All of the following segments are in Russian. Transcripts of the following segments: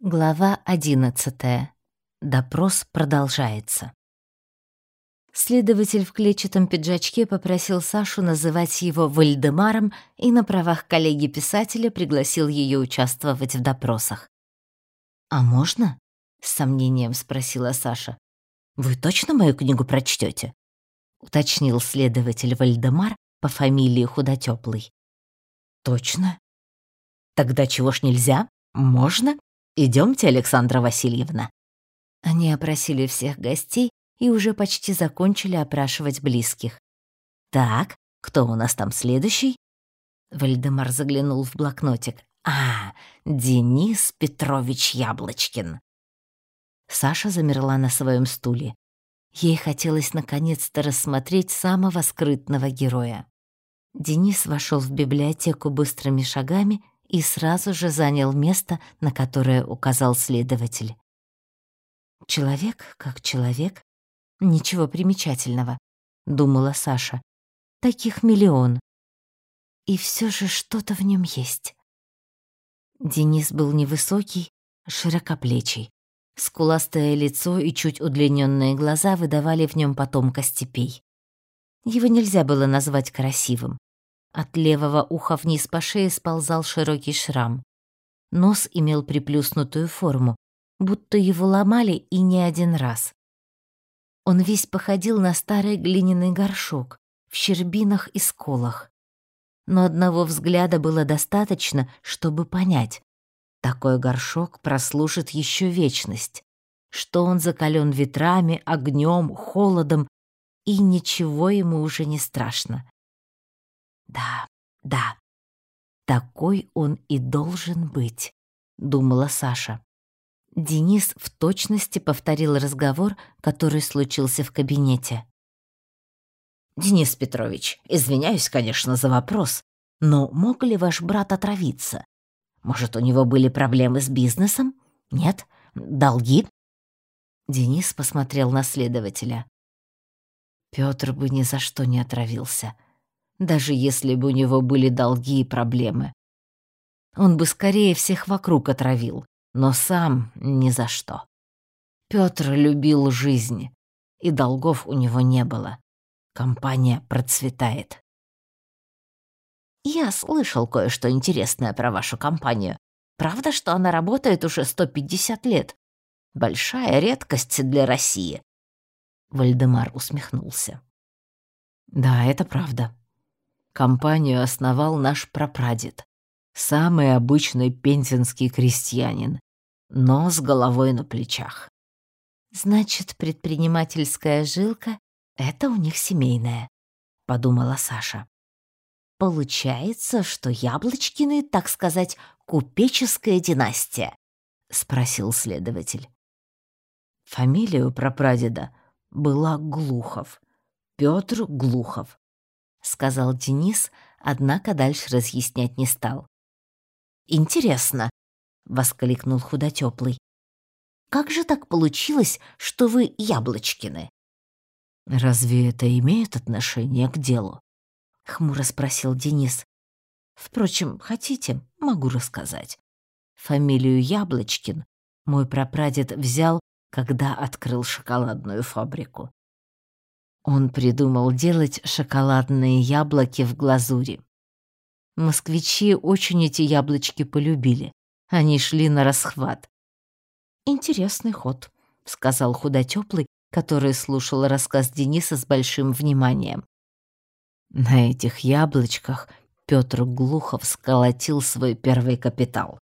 Глава одиннадцатая. Допрос продолжается. Следователь в клетчатом пиджачке попросил Сашу называть его Вальдемаром и на правах коллеги-писателя пригласил ее участвовать в допросах. «А можно?» — с сомнением спросила Саша. «Вы точно мою книгу прочтете? уточнил следователь Вальдемар по фамилии Худотёплый. «Точно? Тогда чего ж нельзя? Можно?» Идемте, Александра Васильевна». Они опросили всех гостей и уже почти закончили опрашивать близких. «Так, кто у нас там следующий?» Вальдемар заглянул в блокнотик. «А, Денис Петрович Яблочкин». Саша замерла на своем стуле. Ей хотелось наконец-то рассмотреть самого скрытного героя. Денис вошел в библиотеку быстрыми шагами и сразу же занял место, на которое указал следователь. «Человек как человек. Ничего примечательного», — думала Саша. «Таких миллион. И все же что-то в нем есть». Денис был невысокий, широкоплечий. Скуластое лицо и чуть удлиненные глаза выдавали в нем потомка степей. Его нельзя было назвать красивым. От левого уха вниз по шее сползал широкий шрам. Нос имел приплюснутую форму, будто его ломали и не один раз. Он весь походил на старый глиняный горшок в щербинах и сколах. Но одного взгляда было достаточно, чтобы понять. Такой горшок прослужит еще вечность, что он закален ветрами, огнем, холодом, и ничего ему уже не страшно. Да, да, такой он и должен быть, думала Саша. Денис в точности повторил разговор, который случился в кабинете. «Денис Петрович, извиняюсь, конечно, за вопрос, но мог ли ваш брат отравиться? Может, у него были проблемы с бизнесом? Нет? Долги?» Денис посмотрел на следователя. Пётр бы ни за что не отравился даже если бы у него были долги и проблемы. Он бы скорее всех вокруг отравил, но сам ни за что. Пётр любил жизнь, и долгов у него не было. Компания процветает. Я слышал кое-что интересное про вашу компанию. Правда, что она работает уже 150 лет? Большая редкость для России. Вальдемар усмехнулся. Да, это правда. Компанию основал наш прапрадед. Самый обычный пензенский крестьянин, но с головой на плечах. «Значит, предпринимательская жилка — это у них семейная», — подумала Саша. «Получается, что Яблочкины, так сказать, купеческая династия?» — спросил следователь. Фамилия у прапрадеда была Глухов. Петр Глухов сказал Денис, однако дальше разъяснять не стал. Интересно, воскликнул худотёплый. Как же так получилось, что вы Яблочкины? Разве это имеет отношение к делу? хмуро спросил Денис. Впрочем, хотите, могу рассказать. Фамилию Яблочкин мой прапрадед взял, когда открыл шоколадную фабрику. Он придумал делать шоколадные яблоки в глазури. Москвичи очень эти яблочки полюбили. Они шли на расхват. «Интересный ход», — сказал худотёплый, который слушал рассказ Дениса с большим вниманием. На этих яблочках Пётр Глухов сколотил свой первый капитал.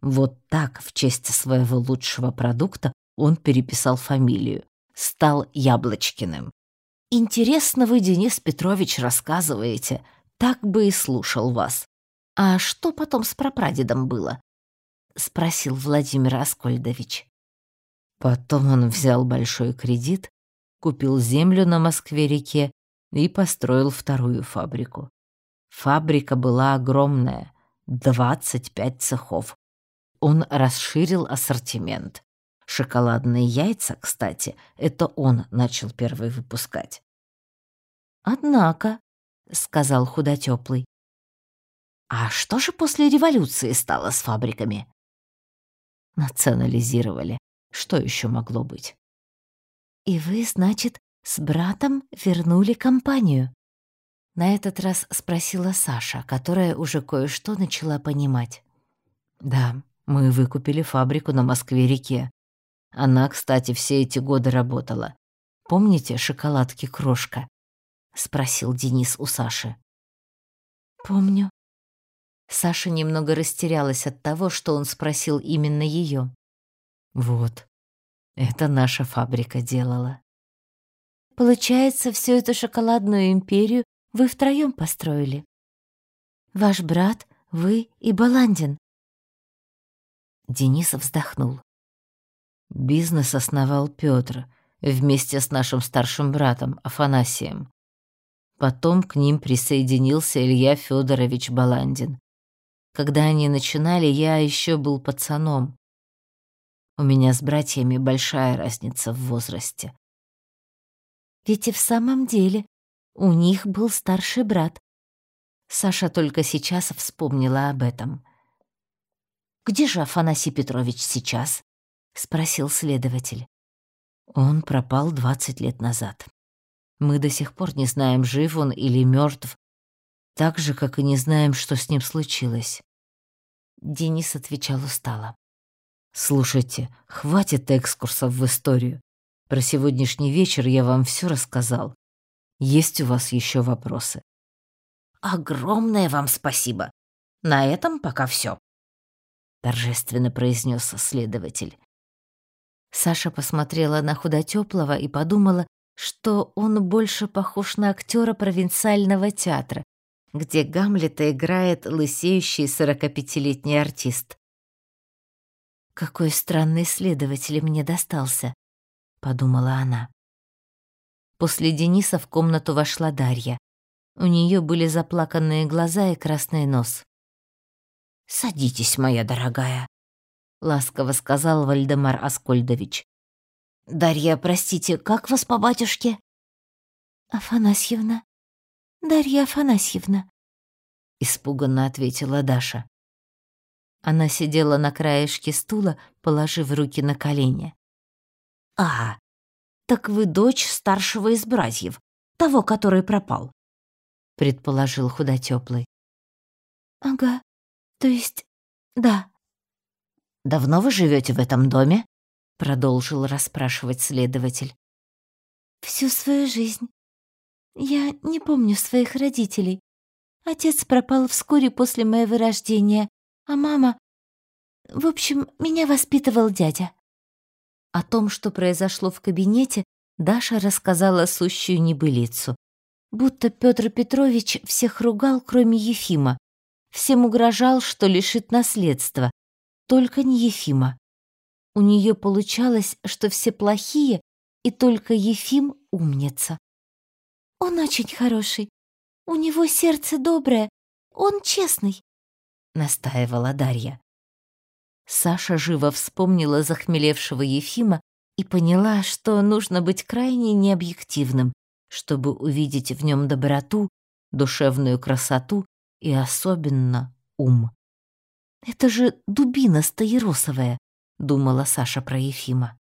Вот так, в честь своего лучшего продукта, он переписал фамилию. Стал Яблочкиным. Интересно вы, Денис Петрович, рассказываете. Так бы и слушал вас. А что потом с прапрадедом было? Спросил Владимир Аскольдович. Потом он взял большой кредит, купил землю на Москве-реке и построил вторую фабрику. Фабрика была огромная, 25 цехов. Он расширил ассортимент. Шоколадные яйца, кстати, это он начал первый выпускать. «Однако», — сказал национализировали. Что еще могло быть? И вы, значит, с братом вернули компанию? На этот раз спросила Саша, которая уже кое-что начала понимать. Да, мы выкупили фабрику на Москве-реке. Она, кстати, все эти годы работала. Помните шоколадки Крошка? спросил Денис у Саши. Помню. Саша немного растерялась от того, что он спросил именно ее. Вот. Это наша фабрика делала. Получается, всю эту шоколадную империю вы втроем построили. Ваш брат, вы и Баландин. Денис вздохнул. Бизнес основал Петр вместе с нашим старшим братом Афанасием. Потом к ним присоединился Илья Федорович Баландин. Когда они начинали, я еще был пацаном. У меня с братьями большая разница в возрасте. Ведь и в самом деле у них был старший брат. Саша только сейчас вспомнила об этом. «Где же Афанасий Петрович сейчас?» — спросил следователь. Он пропал двадцать лет назад. Мы до сих пор не знаем, жив он или мертв, так же, как и не знаем, что с ним случилось. Денис отвечал устало. «Слушайте, хватит экскурсов в историю. Про сегодняшний вечер я вам все рассказал. Есть у вас еще вопросы?» «Огромное вам спасибо. На этом пока все», — торжественно произнес следователь. Саша посмотрела на худотёплого и подумала, что он больше похож на актера провинциального театра, где Гамлета играет лысеющий 45-летний артист. «Какой странный следователь мне достался», — подумала она. После Дениса в комнату вошла Дарья. У нее были заплаканные глаза и красный нос. «Садитесь, моя дорогая», — ласково сказал Вальдемар Аскольдович. «Дарья, простите, как вас по батюшке?» «Афанасьевна. Дарья Афанасьевна», — испуганно ответила Даша. Она сидела на краешке стула, положив руки на колени. «А, так вы дочь старшего из братьев, того, который пропал», — предположил худотёплый. «Ага, то есть, да», Давно вы живете в этом доме? продолжил расспрашивать следователь. Всю свою жизнь. Я не помню своих родителей. Отец пропал вскоре после моего рождения, а мама... В общем, меня воспитывал дядя. О том, что произошло в кабинете, Даша рассказала сущую небылицу. Будто Петр Петрович всех ругал, кроме Ефима. Всем угрожал, что лишит наследства, только не Ефима. У нее получалось, что все плохие, и только Ефим умница. «Он очень хороший. У него сердце доброе. Он честный», — настаивала Дарья. Саша живо вспомнила захмелевшего Ефима и поняла, что нужно быть крайне необъективным, чтобы увидеть в нем доброту, душевную красоту и особенно ум. Это же дубина стаиросовая, думала Саша про Ефима.